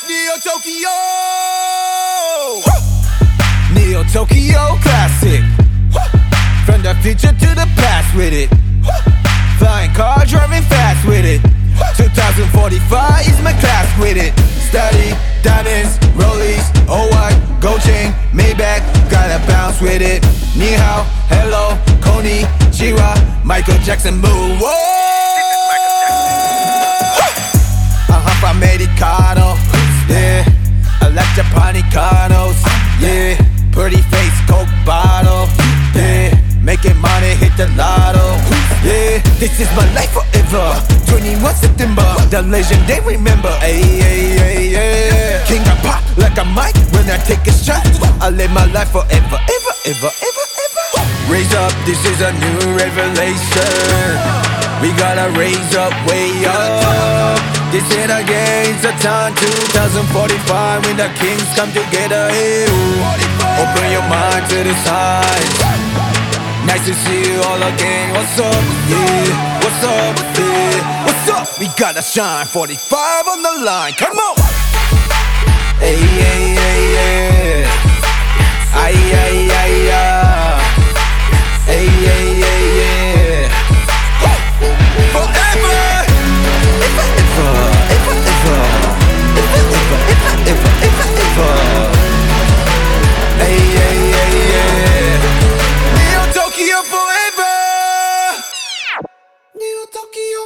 Tokyo. Neo Tokyo classic. From the future to the past with it. Flying car, driving fast with it. 2045 is my class with it. Study, diamonds, rollies, oh what, gold chain, Maybach, gotta bounce with it. Ni hao, hello, Coney, Chira, Michael Jackson, move. Whoa! Uh huh, Americano, yeah. I like Japanicanos, yeah. Pretty face, Coke bottle, yeah. Making money, hit the lotto, yeah. This is my life forever. 21 September, the legend they remember, ayy, ayy, ayy, yeah. King of pop like a mic when I take a shot. I live my life forever, ever, ever, ever, ever. Raise up, this is a new revelation. We gotta raise up, way up. This ain't a game, it's a time 2045 when the kings come together. Hey, ooh. Open your mind to the signs. Nice to see you all again. What's up? Yeah, what's up? Yeah, what's up? We gotta shine. 45 on the line. Come on. Hey, hey, Neo